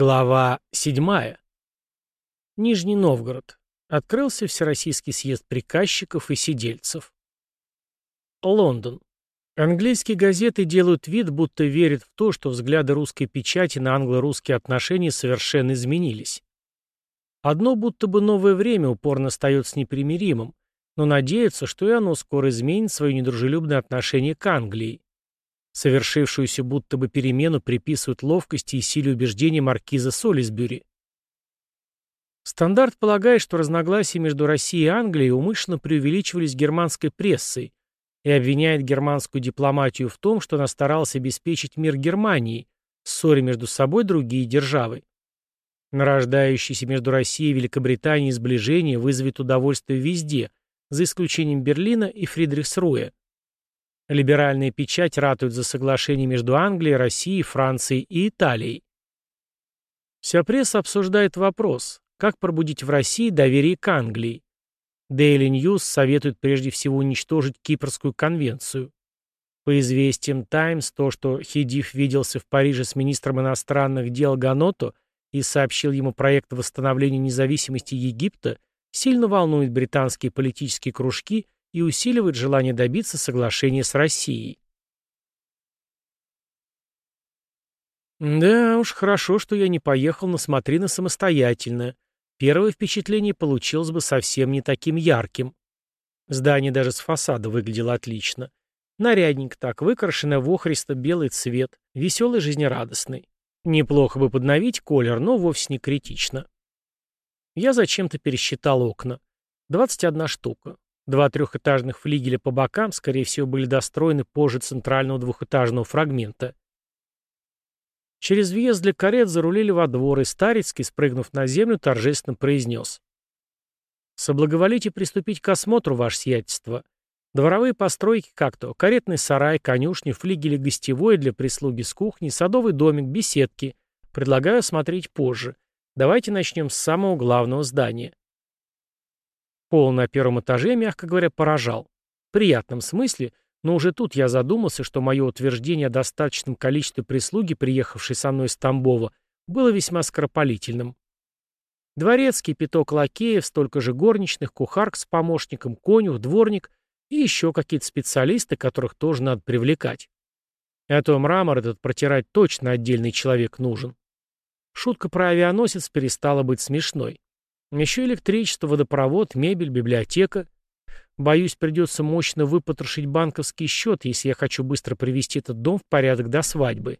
Глава 7. Нижний Новгород. Открылся Всероссийский съезд приказчиков и сидельцев. Лондон. Английские газеты делают вид, будто верят в то, что взгляды русской печати на англо-русские отношения совершенно изменились. Одно будто бы новое время упорно остается непримиримым, но надеются, что и оно скоро изменит свое недружелюбное отношение к Англии. Совершившуюся будто бы перемену приписывают ловкости и силе убеждения маркиза Солисбюри. Стандарт полагает, что разногласия между Россией и Англией умышленно преувеличивались германской прессой и обвиняет германскую дипломатию в том, что она старалась обеспечить мир Германии, ссоре между собой другие державы. Нарождающееся между Россией и Великобританией сближение вызовет удовольствие везде, за исключением Берлина и Фридрихсруя. Либеральная печать ратует за соглашение между Англией, Россией, Францией и Италией. Вся пресса обсуждает вопрос, как пробудить в России доверие к Англии. Daily News советует прежде всего уничтожить Кипрскую конвенцию. По известиям Times, то, что Хидив виделся в Париже с министром иностранных дел Ганото и сообщил ему проект восстановления независимости Египта, сильно волнует британские политические кружки – и усиливает желание добиться соглашения с Россией. Да уж, хорошо, что я не поехал на смотрины самостоятельно. Первое впечатление получилось бы совсем не таким ярким. Здание даже с фасада выглядело отлично. Нарядненько так, выкрашенное в охристо-белый цвет, веселый, жизнерадостный. Неплохо бы подновить колер, но вовсе не критично. Я зачем-то пересчитал окна. 21 штука. Два трехэтажных флигеля по бокам, скорее всего, были достроены позже центрального двухэтажного фрагмента. Через въезд для карет зарулили во двор, и Старицкий, спрыгнув на землю, торжественно произнес. «Соблаговолите приступить к осмотру, ваше сиятельство. Дворовые постройки как-то, каретный сарай, конюшни, флигели гостевой для прислуги с кухни, садовый домик, беседки. Предлагаю осмотреть позже. Давайте начнем с самого главного здания. Пол на первом этаже, мягко говоря, поражал. В приятном смысле, но уже тут я задумался, что мое утверждение о достаточном количестве прислуги, приехавшей со мной из Тамбова, было весьма скоропалительным. Дворецкий, пяток лакеев, столько же горничных, кухарк с помощником, конюх, дворник и еще какие-то специалисты, которых тоже надо привлекать. А то мрамор этот протирать точно отдельный человек нужен. Шутка про авианосец перестала быть смешной. Еще электричество, водопровод, мебель, библиотека. Боюсь, придется мощно выпотрошить банковский счет, если я хочу быстро привести этот дом в порядок до свадьбы.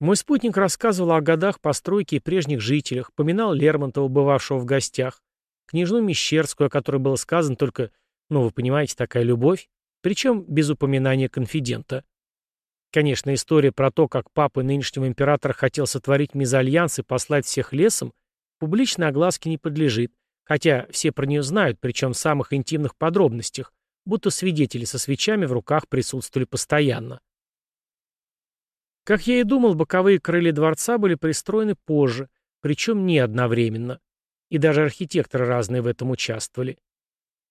Мой спутник рассказывал о годах постройки и прежних жителях, поминал Лермонтова, бывавшего в гостях, княжну Мещерскую, о которой было сказано только, ну, вы понимаете, такая любовь, причем без упоминания конфидента. Конечно, история про то, как папа нынешнего императора хотел сотворить мезальянс и послать всех лесом, Публичной огласке не подлежит, хотя все про нее знают, причем в самых интимных подробностях, будто свидетели со свечами в руках присутствовали постоянно. Как я и думал, боковые крылья дворца были пристроены позже, причем не одновременно. И даже архитекторы разные в этом участвовали.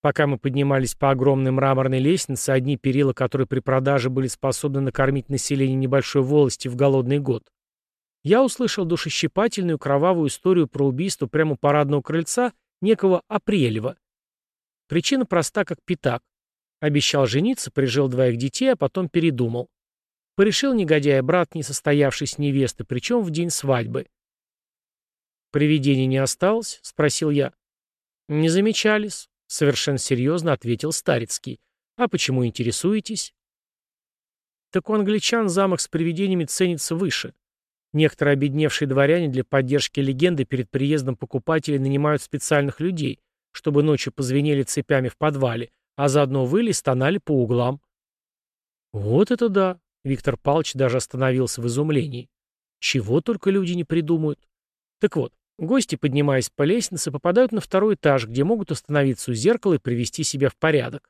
Пока мы поднимались по огромной мраморной лестнице, одни перила, которые при продаже были способны накормить население небольшой волости в голодный год, я услышал душещипательную кровавую историю про убийство прямо у парадного крыльца некого Апрелева. Причина проста, как пятак. Обещал жениться, прижил двоих детей, а потом передумал. Порешил негодяй брат несостоявшейся невесты, причем в день свадьбы. «Привидений не осталось?» — спросил я. «Не замечались», — совершенно серьезно ответил Старицкий. «А почему интересуетесь?» «Так у англичан замок с привидениями ценится выше. Некоторые обедневшие дворяне для поддержки легенды перед приездом покупателей нанимают специальных людей, чтобы ночью позвенели цепями в подвале, а заодно выли стонали по углам. Вот это да! Виктор Павлович даже остановился в изумлении. Чего только люди не придумают. Так вот, гости, поднимаясь по лестнице, попадают на второй этаж, где могут остановиться у зеркала и привести себя в порядок.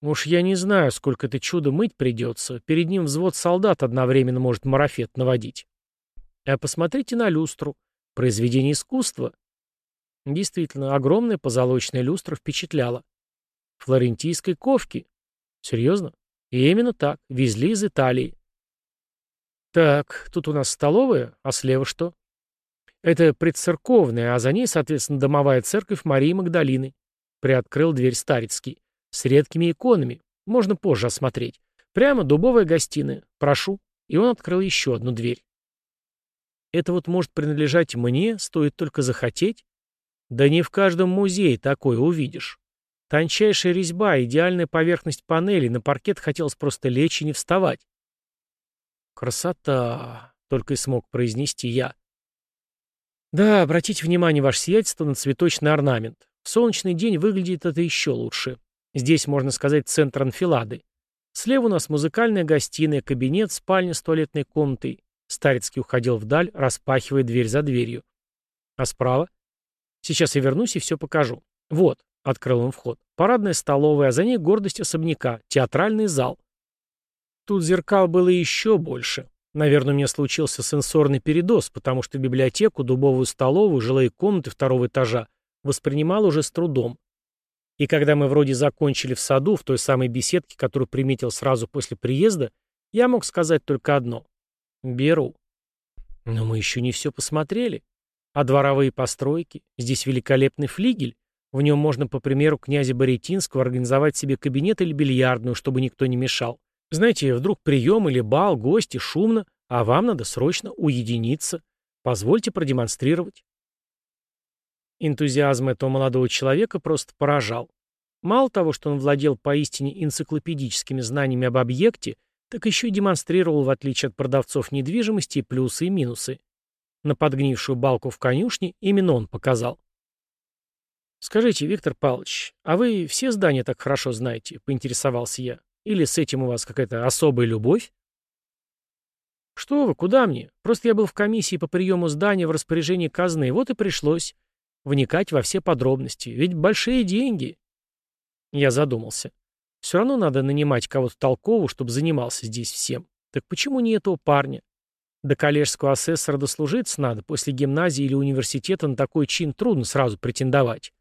Уж я не знаю, сколько это чудо мыть придется. Перед ним взвод солдат одновременно может марафет наводить. А посмотрите на люстру. Произведение искусства. Действительно, огромная позолоченная люстра впечатляла. Флорентийской ковки. Серьезно? И именно так. Везли из Италии. Так, тут у нас столовая, а слева что? Это предцерковная, а за ней, соответственно, домовая церковь Марии Магдалины. Приоткрыл дверь Старицкий. С редкими иконами. Можно позже осмотреть. Прямо дубовая гостиная. Прошу. И он открыл еще одну дверь. Это вот может принадлежать мне, стоит только захотеть? Да не в каждом музее такое увидишь. Тончайшая резьба, идеальная поверхность панелей, на паркет хотелось просто лечь и не вставать. «Красота!» — только и смог произнести я. «Да, обратите внимание, ваше сиятельство, на цветочный орнамент. В солнечный день выглядит это еще лучше. Здесь, можно сказать, центр анфилады. Слева у нас музыкальная гостиная, кабинет, спальня с туалетной комнатой. Старецкий уходил вдаль, распахивая дверь за дверью. А справа? Сейчас я вернусь и все покажу. Вот, открыл он вход. Парадная столовая, а за ней гордость особняка, театральный зал. Тут зеркал было еще больше. Наверное, у меня случился сенсорный передоз, потому что библиотеку, дубовую столовую, жилые комнаты второго этажа воспринимал уже с трудом. И когда мы вроде закончили в саду, в той самой беседке, которую приметил сразу после приезда, я мог сказать только одно. Беру. Но мы еще не все посмотрели. А дворовые постройки? Здесь великолепный флигель. В нем можно, по примеру князя Боретинского, организовать себе кабинет или бильярдную, чтобы никто не мешал. Знаете, вдруг прием или бал, гости, шумно, а вам надо срочно уединиться. Позвольте продемонстрировать. Энтузиазм этого молодого человека просто поражал. Мало того, что он владел поистине энциклопедическими знаниями об объекте, так еще и демонстрировал, в отличие от продавцов недвижимости, плюсы и минусы. На подгнившую балку в конюшне именно он показал. «Скажите, Виктор Павлович, а вы все здания так хорошо знаете?» — поинтересовался я. «Или с этим у вас какая-то особая любовь?» «Что вы, куда мне? Просто я был в комиссии по приему здания в распоряжении казны, вот и пришлось вникать во все подробности. Ведь большие деньги. Я задумался. Все равно надо нанимать кого-то толкового, чтобы занимался здесь всем. Так почему не этого парня? До коллежского асессора дослужиться надо, после гимназии или университета на такой чин трудно сразу претендовать.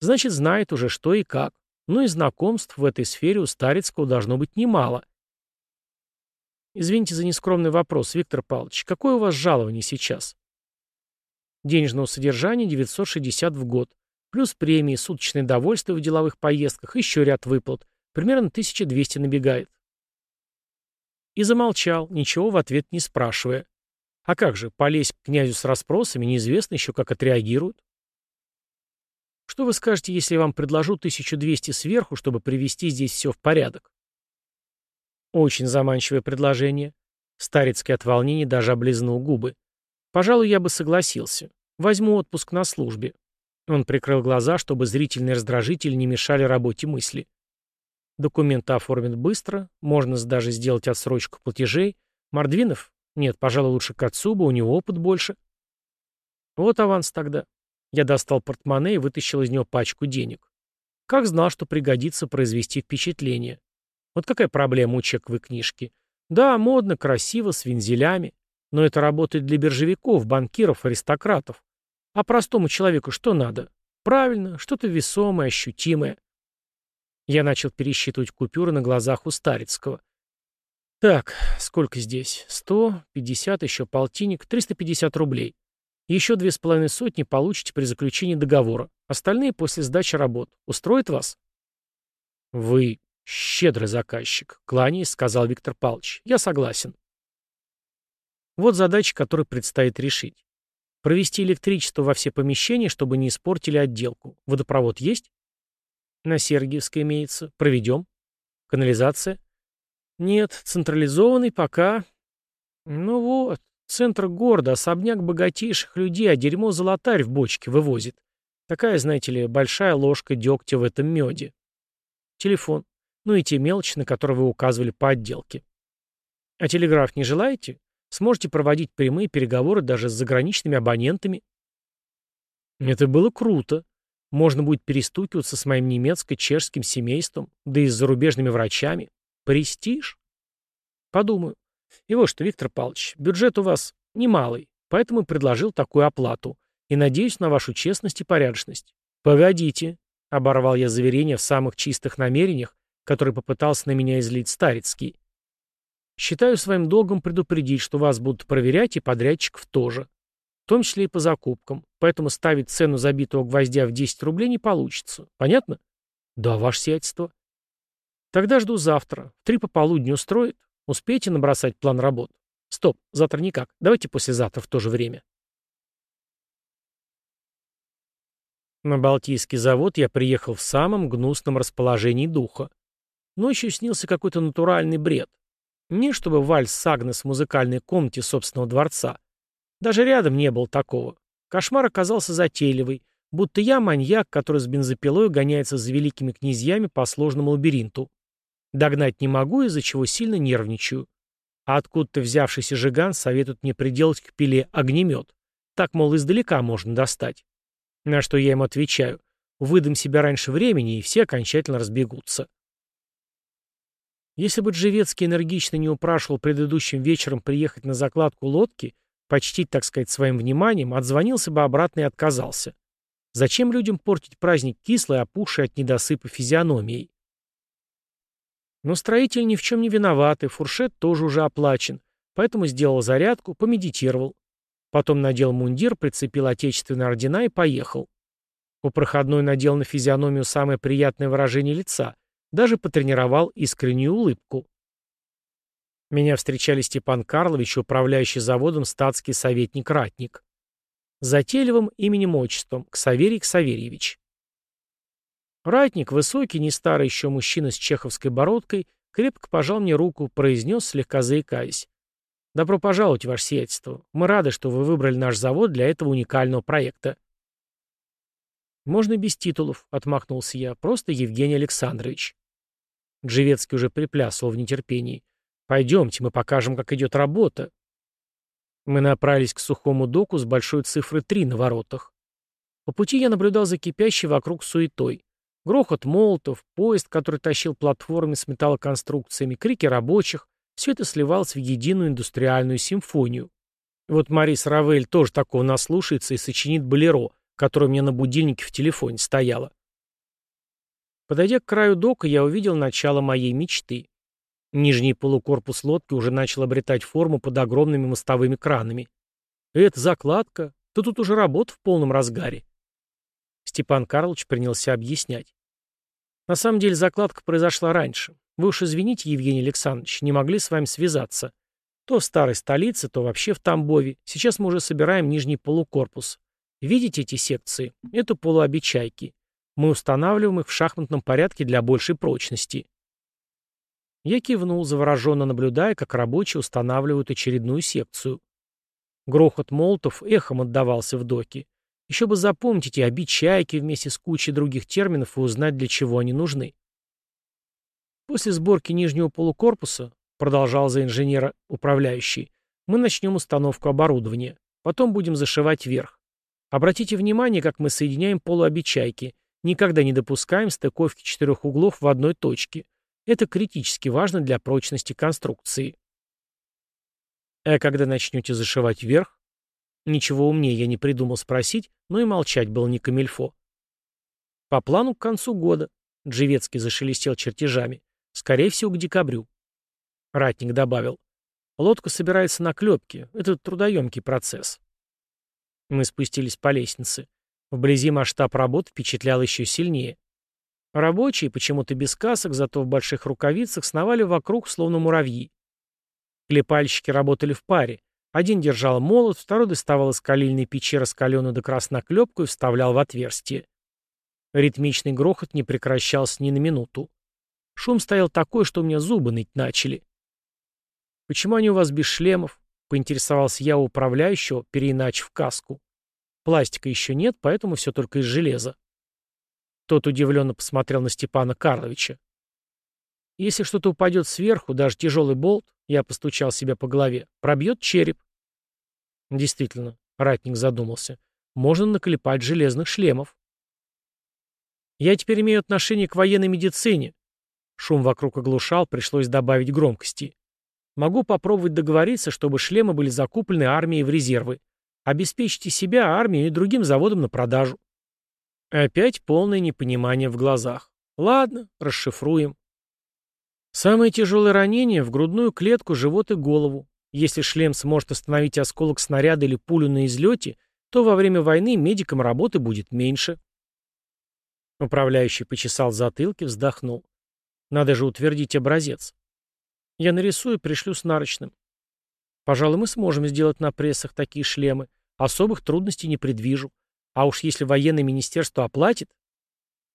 Значит, знает уже, что и как. Ну и знакомств в этой сфере у Старицкого должно быть немало. Извините за нескромный вопрос, Виктор Павлович. Какое у вас жалование сейчас? Денежного содержания 960 в год. Плюс премии, суточное довольствие в деловых поездках, еще ряд выплат. Примерно 1200 набегает. И замолчал, ничего в ответ не спрашивая. А как же, полезть к князю с расспросами, неизвестно еще, как отреагируют. Что вы скажете, если я вам предложу 1200 сверху, чтобы привести здесь все в порядок? Очень заманчивое предложение. Старецкий от волнения даже облизнул губы. Пожалуй, я бы согласился. Возьму отпуск на службе. Он прикрыл глаза, чтобы зрительные раздражители не мешали работе мысли. Документы оформят быстро, можно даже сделать отсрочку платежей. Мордвинов? Нет, пожалуй, лучше к отцу бы, у него опыт больше. Вот аванс тогда. Я достал портмоне и вытащил из него пачку денег. Как знал, что пригодится произвести впечатление. Вот какая проблема у чековой книжки. Да, модно, красиво, с вензелями. Но это работает для биржевиков, банкиров, аристократов. А простому человеку что надо? Правильно, что-то весомое, ощутимое. Я начал пересчитывать купюры на глазах у Старицкого. Так, сколько здесь? Сто, пятьдесят, еще полтинник, триста пятьдесят рублей. Еще две с половиной сотни получите при заключении договора. Остальные после сдачи работ. Устроит вас? Вы щедрый заказчик, кланяясь, сказал Виктор Павлович. Я согласен. Вот задача, которую предстоит решить. Провести электричество во все помещения, чтобы не испортили отделку. Водопровод есть? На Сергиевской имеется. Проведем. Канализация? Нет, централизованный пока. Ну вот, центр города, особняк богатейших людей, а дерьмо золотарь в бочке вывозит. Такая, знаете ли, большая ложка дегтя в этом меде. Телефон. Ну и те мелочи, на которые вы указывали по отделке. А телеграф не желаете? Сможете проводить прямые переговоры даже с заграничными абонентами. Это было круто. Можно будет перестукиваться с моим немецко-чешским семейством, да и с зарубежными врачами. Престиж? Подумаю. И вот что, Виктор Павлович, бюджет у вас немалый, поэтому предложил такую оплату. И надеюсь на вашу честность и порядочность. Погодите, — оборвал я заверение в самых чистых намерениях, который попытался на меня излить Старицкий. Считаю своим долгом предупредить, что вас будут проверять и подрядчиков тоже. В том числе и по закупкам. Поэтому ставить цену забитого гвоздя в 10 рублей не получится. Понятно? Да, ваше сиятельство. Тогда жду завтра. В три пополудни устроит? Успеете набросать план работ? Стоп, завтра никак. Давайте послезавтра в то же время. На Балтийский завод я приехал в самом гнусном расположении духа. Ночью снился какой-то натуральный бред. Не чтобы вальс с Агнес в музыкальной комнате собственного дворца. Даже рядом не было такого. Кошмар оказался затейливый, будто я маньяк, который с бензопилой гоняется за великими князьями по сложному лабиринту. Догнать не могу, из-за чего сильно нервничаю. А откуда-то взявшийся жиган советует мне приделать к пиле огнемет. Так, мол, издалека можно достать. На что я ему отвечаю. Выдам себя раньше времени, и все окончательно разбегутся. Если бы Джевецкий энергично не упрашивал предыдущим вечером приехать на закладку лодки, почтить, так сказать, своим вниманием, отзвонился бы обратно и отказался. Зачем людям портить праздник кислой, опухшей от недосыпа физиономией? Но строитель ни в чем не виноват, и фуршет тоже уже оплачен, поэтому сделал зарядку, помедитировал. Потом надел мундир, прицепил отечественные ордена и поехал. У проходной надел на физиономию самое приятное выражение лица, даже потренировал искреннюю улыбку. Меня встречали Степан Карлович, управляющий заводом статский советник-ратник. Затейливым именем-отчеством Ксаверий Ксаверьевич. Ратник, высокий, не старый еще мужчина с чеховской бородкой, крепко пожал мне руку, произнес, слегка заикаясь. «Добро пожаловать, ваше сиятельство. Мы рады, что вы выбрали наш завод для этого уникального проекта». «Можно без титулов», — отмахнулся я, — «просто Евгений Александрович». Джевецкий уже приплясывал в нетерпении. «Пойдемте, мы покажем, как идет работа». Мы направились к сухому доку с большой цифрой 3 на воротах. По пути я наблюдал за кипящей вокруг суетой. Грохот молотов, поезд, который тащил платформы с металлоконструкциями, крики рабочих — все это сливалось в единую индустриальную симфонию. вот Марис Равель тоже такого наслушается и сочинит болеро, которое у меня на будильнике в телефоне стояло. Подойдя к краю дока, я увидел начало моей мечты. Нижний полукорпус лодки уже начал обретать форму под огромными мостовыми кранами. Это закладка, то тут уже работа в полном разгаре. Степан Карлович принялся объяснять. На самом деле закладка произошла раньше. Вы уж извините, Евгений Александрович, не могли с вами связаться. То в старой столице, то вообще в Тамбове. Сейчас мы уже собираем нижний полукорпус. Видите эти секции? Это полуобечайки. Мы устанавливаем их в шахматном порядке для большей прочности. Я кивнул, завороженно наблюдая, как рабочие устанавливают очередную секцию. Грохот молотов эхом отдавался в доке. Еще бы запомнить эти обечайки вместе с кучей других терминов и узнать, для чего они нужны. После сборки нижнего полукорпуса, продолжал за инженера управляющий, мы начнем установку оборудования. Потом будем зашивать верх. Обратите внимание, как мы соединяем полуобечайки. Никогда не допускаем стыковки четырех углов в одной точке. Это критически важно для прочности конструкции. А когда начнете зашивать верх? Ничего умнее я не придумал спросить, но и молчать было не камильфо. По плану к концу года. Джевецкий зашелестел чертежами. Скорее всего, к декабрю. Ратник добавил. Лодка собирается на клепке. Это трудоемкий процесс. Мы спустились по лестнице. Вблизи масштаб работ впечатлял еще сильнее. Рабочие, почему-то без касок, зато в больших рукавицах, сновали вокруг, словно муравьи. Клепальщики работали в паре. Один держал молот, второй доставал из калильной печи раскаленную до красна клепку и вставлял в отверстие. Ритмичный грохот не прекращался ни на минуту. Шум стоял такой, что у меня зубы ныть начали. «Почему они у вас без шлемов?» — поинтересовался я у управляющего, переиначив каску. «Пластика еще нет, поэтому все только из железа». Тот удивленно посмотрел на Степана Карловича. «Если что-то упадет сверху, даже тяжелый болт, я постучал себя по голове, пробьет череп. Действительно, ратник задумался. Можно наклепать железных шлемов. Я теперь имею отношение к военной медицине. Шум вокруг оглушал, пришлось добавить громкости. Могу попробовать договориться, чтобы шлемы были закуплены армией в резервы. Обеспечьте себя, армию и другим заводам на продажу. Опять полное непонимание в глазах. Ладно, расшифруем. Самое тяжелое ранение в грудную клетку, живот и голову. Если шлем сможет остановить осколок снаряда или пулю на излете, то во время войны медикам работы будет меньше. Управляющий почесал затылки, вздохнул. Надо же утвердить образец. Я нарисую и пришлю с нарочным. Пожалуй, мы сможем сделать на прессах такие шлемы. Особых трудностей не предвижу. А уж если военное министерство оплатит...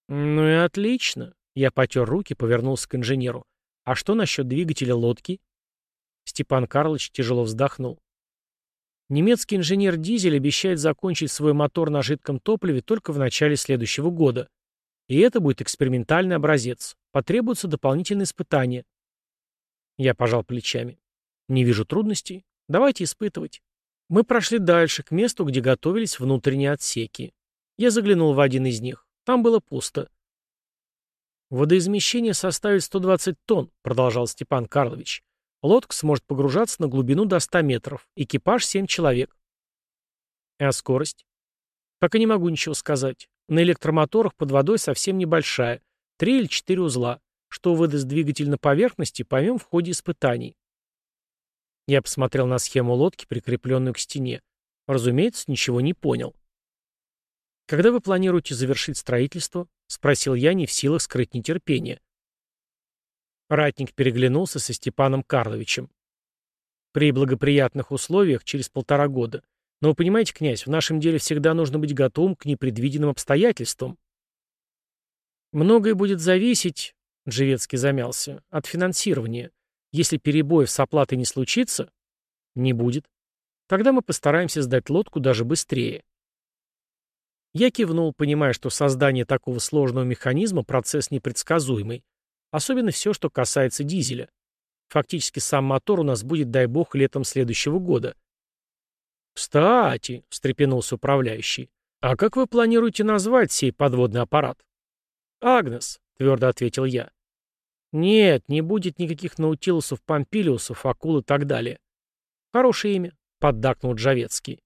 Ну и отлично. Я потер руки, повернулся к инженеру. А что насчет двигателя лодки? Степан Карлович тяжело вздохнул. Немецкий инженер Дизель обещает закончить свой мотор на жидком топливе только в начале следующего года. И это будет экспериментальный образец. Потребуются дополнительные испытания. Я пожал плечами. Не вижу трудностей. Давайте испытывать. Мы прошли дальше, к месту, где готовились внутренние отсеки. Я заглянул в один из них. Там было пусто. «Водоизмещение составит 120 тонн», — продолжал Степан Карлович. «Лодка сможет погружаться на глубину до 100 метров. Экипаж — 7 человек». «А скорость?» «Пока не могу ничего сказать. На электромоторах под водой совсем небольшая. Три или четыре узла. Что выдаст двигатель на поверхности, поймем в ходе испытаний». Я посмотрел на схему лодки, прикрепленную к стене. Разумеется, ничего не понял. «Когда вы планируете завершить строительство?» — спросил я, не в силах скрыть нетерпение. Ратник переглянулся со Степаном Карловичем. «При благоприятных условиях через полтора года. Но вы понимаете, князь, в нашем деле всегда нужно быть готовым к непредвиденным обстоятельствам». «Многое будет зависеть», — Джевецкий замялся, — «от финансирования. Если перебоев с оплатой не случится, не будет. Тогда мы постараемся сдать лодку даже быстрее. Я кивнул, понимая, что создание такого сложного механизма – процесс непредсказуемый. Особенно все, что касается дизеля. Фактически сам мотор у нас будет, дай бог, летом следующего года. «Кстати», — встрепенулся управляющий, — «а как вы планируете назвать сей подводный аппарат?» «Агнес», — твердо ответил я. «Нет, не будет никаких наутилусов, помпилиусов, акул и так далее». «Хорошее имя», — поддакнул Джавецкий.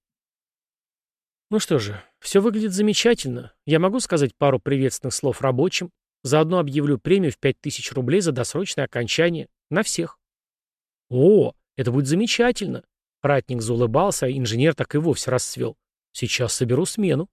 Ну что же, все выглядит замечательно. Я могу сказать пару приветственных слов рабочим. Заодно объявлю премию в 5000 рублей за досрочное окончание. На всех. О, это будет замечательно. Ратник заулыбался, а инженер так и вовсе расцвел. Сейчас соберу смену.